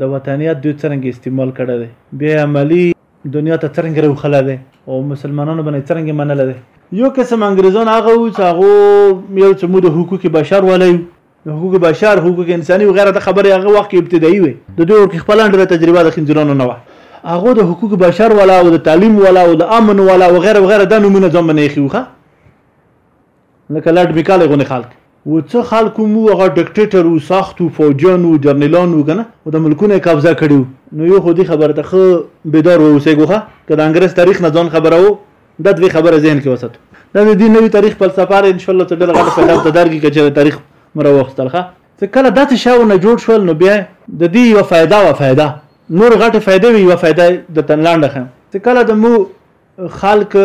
د وطنیت دوی څرنګه استعمال کړی دی بیا یې عملي دنیا ته څرنګه راوښلی دی او مسلمانانو باندې څرنګه منلی دی یو قسم انګریزان هغه وو چې هغو یو چې موږ د حقوق بشر والا یو د حقوق بشر حقوق انساني وغیره د خبرې هغه وخت کې ابتدایي وي د دوی ورکې خپله ډېره تجربه د خنځیرانو نه وه هغه د حقوق بشر والا او د تعلیم والا او د امن والا وغیره وغیره دا نومونه ځان باندې ایښي وو لکه لټ میکاله غونې خلک و څه خلکو مو هغه ډکټیټر و سخت و فوجیان و جرنیلان و کنه و د ملکونه قبضه کړي نو یو خو دې خبره ته خو بیدار و اوسې ګوخه که د انګريز تاریخ نه ځان خبره و دا دوی خبره ذهن کې وساتو دا د دې نوې تاریخ فلسفه لري ان شاء الله ته ډېر غټه فائدہ ته درګي کچره تاریخ مر وختل ښه چې کله داسې شاونه جوړ شول نو بیا د دې یو فائدہ و فائدہ نور غټه فائدې وی یو فائدہ د تنلاند خم چې کله د مو خلک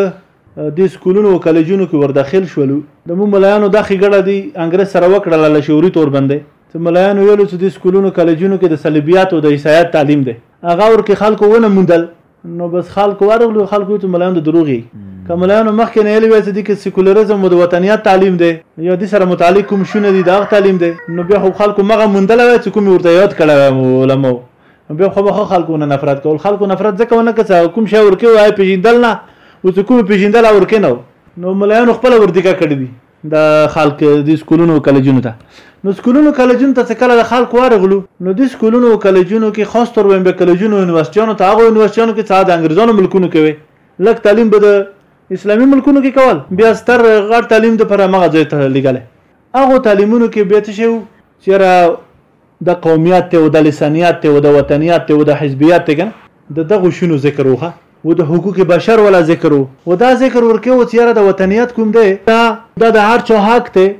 دې سکولونو او کالجونو کې ورداخل شولو د مو ملایانو دا خګړه دی انګريز سره وکړله له شعوري تور باندې چې ملایانو ویلو چې دې سکولونو کالجونو کې د صلیبیات او د عیسایت تعلیم دی هغه ور کې خلکو ونه موندل نو بس خلکو ورغلو خلکو ته ملایان د دروغي که ملایانو مخکې نه ویل وایي چې دې کې سیکولریزم او د وطنیت تعلیم دی یا دې سره متعلق کوم شونه دي دا تعلیم دی نو بیا خو خلکو مغه موندل وایي چې کوم ورته یاد کړه علماء نو به خو به خلکو نه نفرت کول خلکو نفرت ځکه ونه کړ چې کوم شی ورکه وای پیژندل نه او چې کوم پیژندل ورکه نه نو ملایانو خپل وردیکا کړی دي د خلک د سکولونو کالجونو ته نو سکولونو کالجونو ته کله د خلک ورغلو نو د سکولونو کالجونو کې خاص تر ویم به کالجونو یونیورسيټونو ته هغه یونیورسيټونو کې څا د انګريزانو ملکونو کوي لک تعلیم به د اسلامي ملکونو کې کول بیا ستر غړ تعلیم د پر مغه ځای ته لګل هغه تعلیمونو کې به څه شو چې ده قوميات ته وده لسانيات ته وده وطنيات ته وده حزبيات ته کنه ده دغو شونو ذکر وخه وده حقوق بشر ولا ذکر و ودا ذکر ورکه و چه ياره ده وطنيات کوم ده ده ده ده هر چا حق ته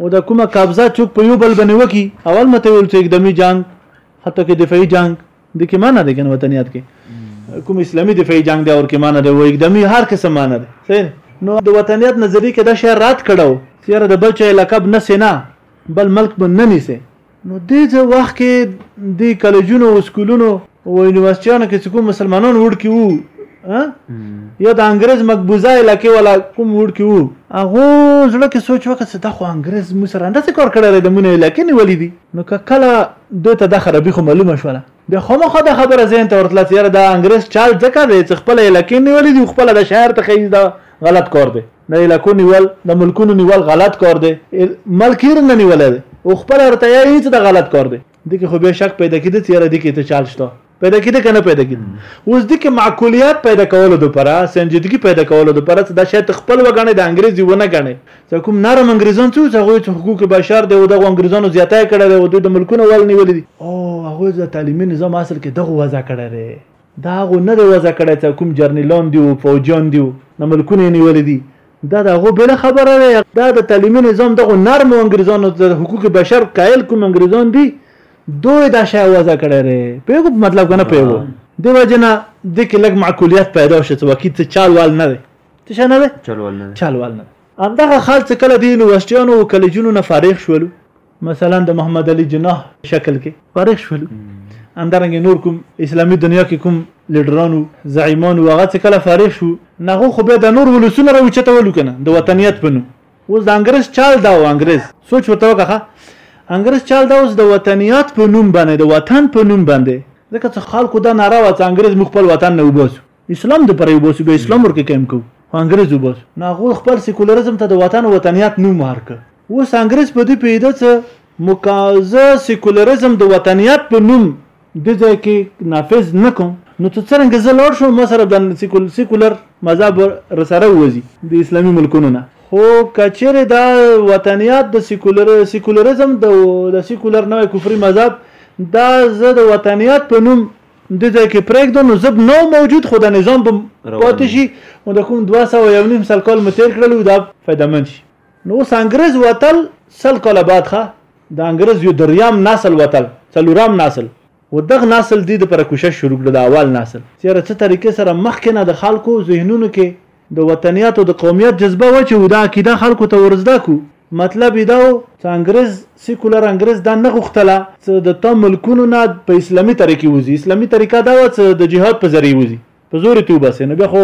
وده کومه قبضه چوک په يو بل بنه وکی اول مته ويل چه اقدامي جنگ حتی که دفاعي جنگ د کې معنی ده کنه وطنيات کې کوم اسلامي دفاعي جنگ ده اور کې معنی ده و اقدامي هر قسم معنی ده نو د وطنيات نظریه کې دا شعر رات کړو چیرې د بل چا لقب نه سینا بل ملک به نه نیسي نو دې ځه وخت کې د کالجونو او سکولونو او یونیورسيټیانو کې کوم مسلمانان وړ کې وو یا د انګريز مقبوضه علاقې ولا کوم وړ کې وو هغه زړه کې سوچ وکړ چې دا خو انګريز مو سره انداسه کار کړی د مونږ علاقې نیولې دي نو که کله دوی ته د خرابې خو معلومه شوله بیا خو مخه د خبره زین ته ورتله چې یاره د انګريز چال ځکه دی چې خپل علاقې نیولې دي خپل د شهر ته خیز دا غلط کار دی د علاقو نیول د ملکونو نیول غلط کار دی ملک یې نه نیولی دی او خپله ورته یې هېڅ د غلط کار دی دې کې خو بیا شک پیدا کېده چې یاره دې کې ته چال شته پیدا کېده که نه پیدا کېده اوس دې کې معقولیات پیدا کولو دپاره سنجیدګي پیدا کولو دپاره چې دا شاید ته خپل وګڼې د انګرېز یې ونه ګڼې چې کوم نرم انګرېزان څه چې هغوی چې حقوق بشر دی او دغو انګرېزانو زیاتی کړی دی او دوی د ملکونو ول نیولي دي او هغوی د تعلیمي نظام اصل کې دغو وضع کړی دی دا هغو نه دی وضع کړی ته کوم جرنیلان دی او فوجیان دی او نه ملکونه یې نیولي دي دا د هغو بله خبره ده دا د تعلیمي نظام دغو نرمو انګریزانو د حقوق بشر قایل کوم انګریزان دي دوی دا شی وضع کړی دی پوهېږو مطلب که نه پوهېږو دې وجې نه دې کې لږ معقولیت پیدا شو څه وکي څه چال وال نه دی څه شی نه دی چال وال نه دی همدغه خال څه کله د یونیورسټیانو او کالجونو نه فارغ شولو مثلا د محمد علي جناح شکل کې فارغ شول همدارنګه نور کوم اسلامي دنیا کې کوم لیډرانو زعیمانو هغه څه کله فارغ شو نغه خو به د نور ولسونه راوچته ولو کنه د وطنیت په نوم اوس د انګريز چال دا و انګريز سوچ ورته وکړه انګريز چال دا اوس د وطنیت په نوم باندې د وطن په نوم باندې ځکه چې خلکو دا ناره وه چې انګريز موږ خپل وطن نه وباسو اسلام د پرې وباسو به اسلام ورکه کم کو انګريز وباس نه غو خپل سیکولریزم ته د وطن وطنیات نوم ورک اوس انګريز په دې پیدا څه مکازه سیکولریزم د وطنیات په نوم د ځای کې نافذ نکوم نو ته څنګه زه لوړ شوم مثلا د سیکول سیکولر مذهب رسره وځي د اسلامي ملکونو نه خو کچره دا وطنیات د سیکولر سیکولریزم د سیکولر نوې کفري مذهب دا زه د وطنیات په نوم د ځای کې پرېږدو نو زب نو موجود خو دا نظام به پاتې شي او د کوم 200 یو نیم سل کال مو تیر کړل دا فایده مند شي نو اوس انګريز وتل سل کال بعد ښه د انګريز یو دریام نسل وتل څلورام نسل و دغه نسل دی د پر کوشش شروع کړ د اول نسل چیرې څه طریقې سره مخکې نه د خلکو ذهنونو کې د وطنیت او د قومیت جذبه و چې دا عقیده خلکو ته ورزده کو مطلب یې دا و چې انګریز سیکولر انګریز دا نه غوښتله چې د تا ملکونو نه په اسلامي طریقې وځي اسلامي طریقه دا و چې د جهاد په ذریعه وځي په زور ته وباسي نو بیا خو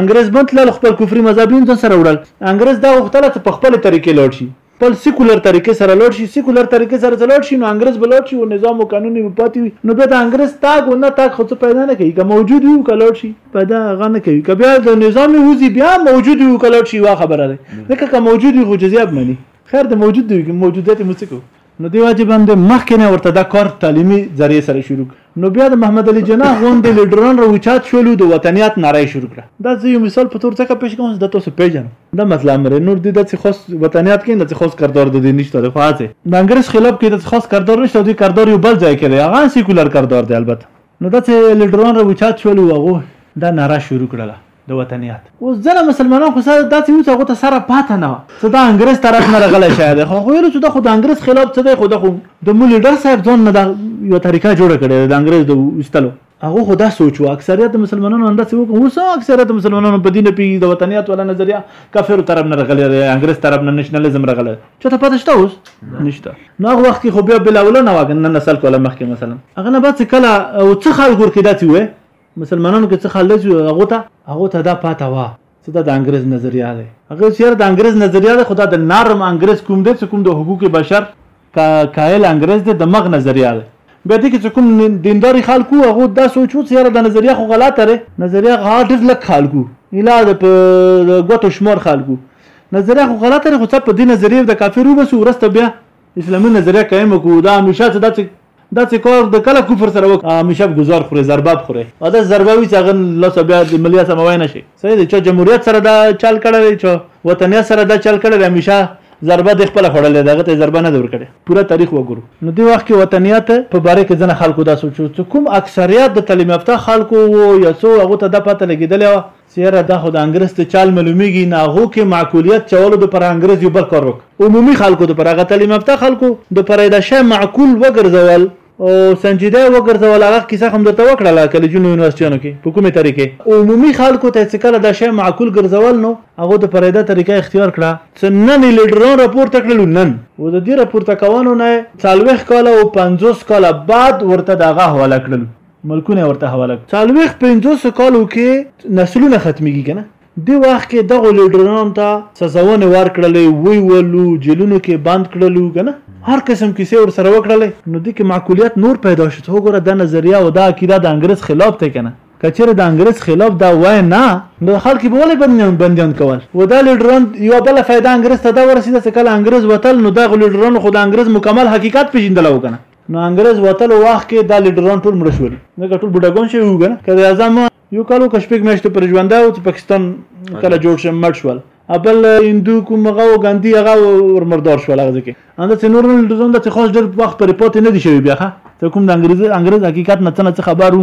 انګريز بنتل خپل کفري مذهبي ځان سره وړل انګريز دا وختله چې په خپل طریقې لوړ شي خپل سیکولر طریقې سره لوړ شي سیکولر طریقې سره ځلوړ شي نو انګريز بلوړ شي او نظام او قانون به پاتې وي نو بیا د انګريز تاګ او نه تاګ خو څه پیدا نه کوي که موجود وي او که لوړ شي په دا هغه نه کوي که بیا د نظام وزي بیا موجود یو کلر شي وا خبره ده ځکه که موجود یو جزیاب مني خیر د موجود دی موجودیت مسکو نو دی واجب هم د مخکې نه ورته دا کار تعلیمي ذریعه سره شروع نو بیا د محمد علي جناح غوندې لیډران راوچات شولو د وطنیات ناره شروع کړه دا زه یو مثال په تور څخه پیش کوم د تاسو پیژن دا مسله مره نور د داسې خاص وطنیات کې د خاص کردار د دې نشته د خاصه د انګريز خلاف کې د خاص کردار نشته د کردار یو بل ځای کې دی هغه سیکولر کردار دی البته نو دا چې لیډران راوچات شول او هغو دا ناره شروع کړله د وطنیات اوس ځنه مسلمانان خو سره داسې وو چې هغو ته سره پاته نه وه څه دا انګرېز طرف نه راغلی شاید دی خو هغو ویلو چې دا خو د انګرېز خلاف څه دی خو دا خو د مو لیډر صاحب ځان نه دا یوه طریقه جوړه کړې ده د انګرېز د ویستلو هغه خو دا سوچ و اکثریت مسلمانانو انداسې وکړو اوس اکثریت مسلمانانو په دې نه پوهېږي د وطنیات والا نظریه کافرو طرف نه راغلی دی انګرېز طرف نه نشنلیزم راغلی چاته پته شته اوس نشته نو هغه وخت کې خو بیا بلاوله نه واګن نن سال کوله مخکې مثلا هغه نه بعد کله او څه خال ګور کې داتې وې مسلمانانو کې څه خال داتې هغه ته هغه ته دا پاته وا چې دا د انګريز نظریه ده هغه چیرې د انګريز نظریه ده خدا د نرم انګريز کوم دی چې کوم د حقوق بشر کا کایل انګريز دی د مغ نظریه ده بیا دې کې کوم دینداري خلکو هغه دا سوچو چې یاره د نظریه خو غلطه ده نظریه غاټر لک خلکو اله د غوتو شمار خلکو نظریه خو غلطه ده خو څه په دې نظریه د کافر وبسو ورسته بیا اسلامي نظریه قائم کو دا همیشه څه داسې داسې کار د کله کفر سره وک همیشه گزار خوري ضرباب خوري او دا ضرباوي چې هغه لس بیا د ملي سموي نه شي صحیح دی چې جمهوریت سره دا چل کړی چې وطنیت سره دا چل کړی همیشه ضربه د خپل خړلې دغه ته ضربه نه ورکړي پوره تاریخ وګورو نو دی وخت کې وطنیت په باره کې ځنه خلکو دا سوچو چې کوم اکثریت د تعلیم یافته خلکو وو یا څو هغه ته د پته لګیدل سیره دا خو د انګرس د چال معلومیږی نه هغو کی معقولیت چولو د پر انګرس یو بل کار وک عمومی خلکو د پر هغه تعلیم یافته خلکو د پر دا شی معقول وګرځول او سنجیده وګرځول هغه کیسه هم درته وکړله کلیجونو یونیورسټیانو کی په کومه طریقه عمومی خلکو ته څه کله دا شی معقول ګرځول نو هغه د پر دا طریقه اختیار کړه څه نن لیډران راپورته کړل نن و د دې راپورته کوانو نه 40 کال او 50 کال بعد ورته دغه حواله کړل ملکونه ورته حواله څلوېښت پنځوسو کالو کې نسلونه ختمېږي که نه دې وخت کې دغو لیډرانو ته سزاونې ورکړلې وی ولو جیلونو کې بند کړلو که نه هر قسم کیسې ورسره وکړلې نو دې کې معقولیت نور پیدا شو ته وګوره دا نظریه او دا عقیده د انګرېز خلاف دی که نه که چېرې د انګرېز خلاف دا وای نه نو خلک به ولې بندیان بندیان کول و دا لیډران یوه بله فایده انګرېز ته دا ورسېده چې کله انګرېز وتل نو دغو لیډرانو خو د انګرېز مکمل حقیقت پېژندلی و که نه نو انګريز وتلو وخت کې دا لیډران ټول مړ شول ځکه ټول بډاګان شوي وو کنه که د اعظم یو کال او کشپک میاشتې پر ژوندی و چې پاکستان کله جوړ شو مړ شول ابل هندو کوم هغه او ګاندي هغه ورمردار شول هغه ځکه انده چې نور لیډران د خاص ډېر وخت پر پاتې نه دي شوي بیا ته کوم د انګريز انګريز حقیقت نه څه خبرو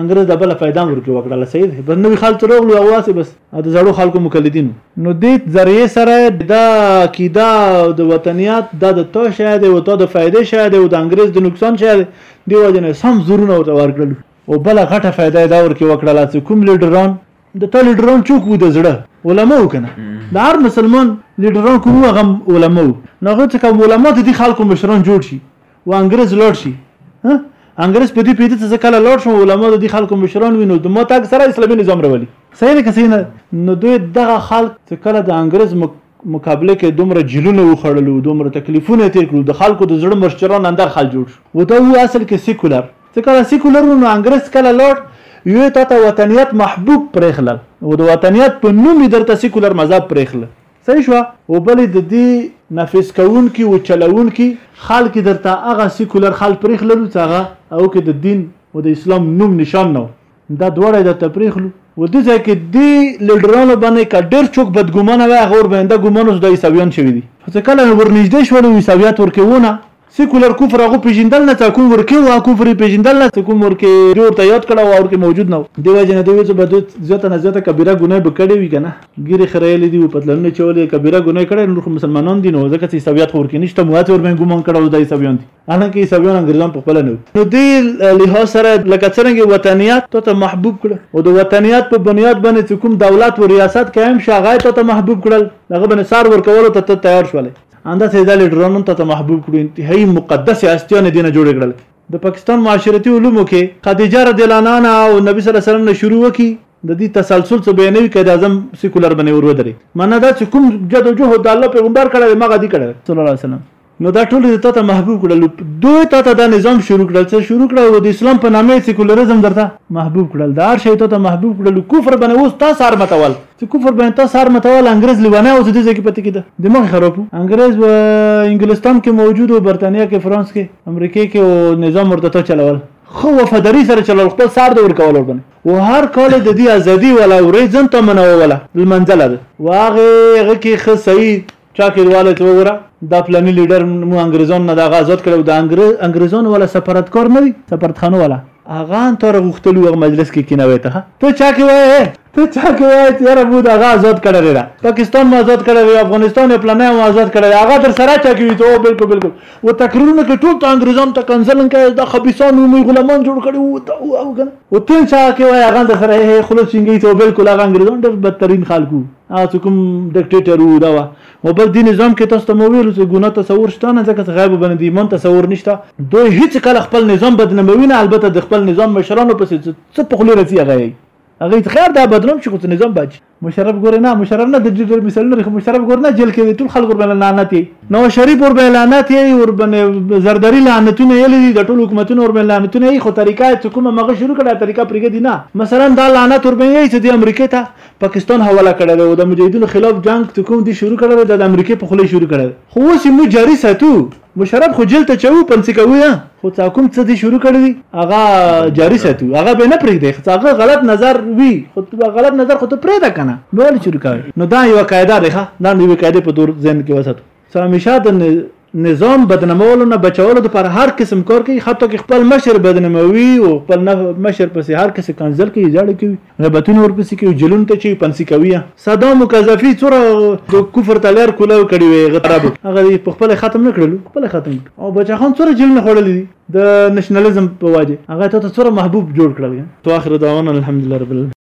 انګريز د بل فائدام ورکي وکړله صحیح دی بس نوی خلک روغلو او واسي بس د زړو خلکو مقلدینو نو دې ذریعه سره دا عقیده د وطنیات دا د تو شای دی او تو د فائدې شای دی او د انګريز د نقصان شای دی دی وجنه سم زورونه ورته ورکړل او بل غټه فائدې دا ورکي وکړله چې کوم لیډران د تا لیډران چوک وو د زړه علما وو کنه د هر مسلمان لیډران کوم غم علما وو نو هغه څه کوم علما ته دي خلکو مشران جوړ شي و انګريز لوړ شي ها انګريز په دې پیډه ته ځکه لوړ شو علما د دې خلکو مشران وینو د ماته اکثره اسلامي نظام راولي صحیح ده که صحیح نه نو دوی دغه خلک چې کله د انګريز مقابله کې دومره جلونه وخړلو دومره تکلیفونه تیر کړو د خلکو د زړه مشران اندر خل جوړ شو و دا و اصل کې سیکولر څه کله سیکولر نو انګريز کله لوړ یو ته وطنیت محبوب پرېخل او د وطنیت په نوم درته سیکولر مذهب پرېخل صحیح شوه اوبلې ددې نفیس کوونکي اوچلوونکي خال کې درته هغه سیکولر خال پریخلرو څه هغه او کې د دین او د اسلام نوم نشان نه دا دواړه درته پریخلو و دې ځای کې دې لیډرانو باندې که ډېر څوک بدګومانه وای هغه ورباندې ګومانو چې دا عیسویان شوي دي خو چې کله ورنږدې شولو عیسویت ورکې ونه سیکولر کفر هغه پیژندل نه تا کوم ورکه او کفر پیژندل نه ته کوم ورکه جوړ ته یاد کړه او ورکه موجود نه دی وجه نه دی وی به زیاته نه زیاته کبیره ګناه به کړی وی کنه ګیره خریلې دی په تلنه چولې کبیره ګناه کړی نور خو مسلمانان دي نو ځکه چې حسابیات خور کې نشته مو هڅه ور باندې ګومان کړو دای حسابیان دي انا کې حسابیان انګریزان په خپل نه نو دی له سره لکه څنګه وطنیات ته ته محبوب کړ او د وطنیات په بنیاد باندې کوم دولت او ریاست قائم شغای ته ته محبوب کړل هغه باندې سار ور کول ته تیار شول انده ته دالې ډرونون ته ته محبوب کړو انتهایی مقدس هستیان دینه جوړ کړل د پاکستان معاشرتی علومو کې خدیجه رضی الله عنها او نبی صلی الله علیه وسلم نه شروع وکي د دې تسلسل څه به نه وي کدا اعظم سیکولر باندې ور ودرې معنی دا چې کوم جد او جهد د الله پیغمبر کړه مغه دی کړه صلی الله علیه وسلم نو دا ټول د تاته محبوب کړل دوی تاته دا نظام شروع کړل چې شروع کړل د اسلام په نامه سیکولریزم درته محبوب کړل دا هر شی تاته محبوب کړل کفر باندې اوس تاسو ارمتول چې کفر باندې تاسو هر متوال انګريز لیوانه او دې ځکه پته کېده د مخ خرابو انګريز و انګلستان کې موجود او برتانیا کې فرانس کې امریکا کې او نظام ورته چلول خو وفاداری سره چلول خپل سر د ورکول ور باندې او هر کال د دې ازادي ولا ورې ځن ته منوله المنزله ده واغه هغه کې خ صحیح چا کښې واله ته وګوره دا فلانی لیډر مو انګریزانو نه دغه آزاد کړو د انګریزانو والا سفارتکار نه وي سفارتخانه والا هغه ان تر غختلو هغه مجلس کې کینوي ته ته چا کې وای ته چا کې وای چې یاره مو دغه آزاد کړی را پاکستان مو آزاد کړی وی افغانستان یې پلانه مو آزاد کړی هغه در سره چا کې وی ته بالکل بالکل و تقریرونه کې ټول ته انګریزان ته کنزلن کې د خبيسان مو غلامان جوړ کړي وو دا او کنه و ته چا کې وای هغه در سره خلک څنګه ته بالکل هغه انګریزان ډېر بدترین خلکو هغه چې کوم ډکټیټر وو دا وه او بس دې نظام کې تاسو ته مو ویلو چې ګناه تصور شته نه ځکه چې غیب باندې د ایمان تصور نشته دوی هیڅ کله خپل نظام بدناموي نه البته د خپل نظام مشرانو پسې څه په خولې راځي هغه یې هغه یې خیر دا بدنام شي خو چې نظام باج مشرف ګورې نه مشرف نه د جدر مثال نه خو مشرف ګور نه جیل کې ټول خلک ورباندې لعنت یې نو شریف ورباندې لعنت یې ورباندې زرداری لعنتونه یې لري د ټول حکومتونو ورباندې لعنتونه یې خو طریقه چې کومه مغه شروع کړه طریقه پرېږدي نه مثلا دا لعنت ورباندې یې چې د امریکا ته پاکستان حواله کړی دی او د مجاهدینو خلاف جنگ چې کوم دی شروع کړی دی دا د امریکې په خوله شروع کړی دی خو اوس یې موږ جاري ساتو مشرف خو جیل ته چوو پنسي کوو یا خو څه کوم څه دې شروع کړی دی هغه جاري ساتو هغه به نه پرېږدي خو هغه غلط نظر وي خو غلط نظر خو ته پرېږده کنه نو ولې شروع کوي نو دا یو قاعده ده دا یو قاعده په دور ذهن کې وساتو څه همیشه د نظام بدنمولو نه بچولو لپاره هر قسم کار کوي حتی که خپل مشر بدنموي او خپل مشر پسې هر کس کنځل کوي ځړ کوي غیبتونه ورپسې کوي جلون ته چي پنسي کوي صدام قذافي څوره د کفر تلر کولاو کړی وي غترب هغه په خپل ختم نه کړلو خپل ختم او بچا خان څوره جلون خړل دي د نشنلیزم په واجه هغه ته څوره محبوب جوړ کړل تو اخر دعوانا الحمدلله رب العالمین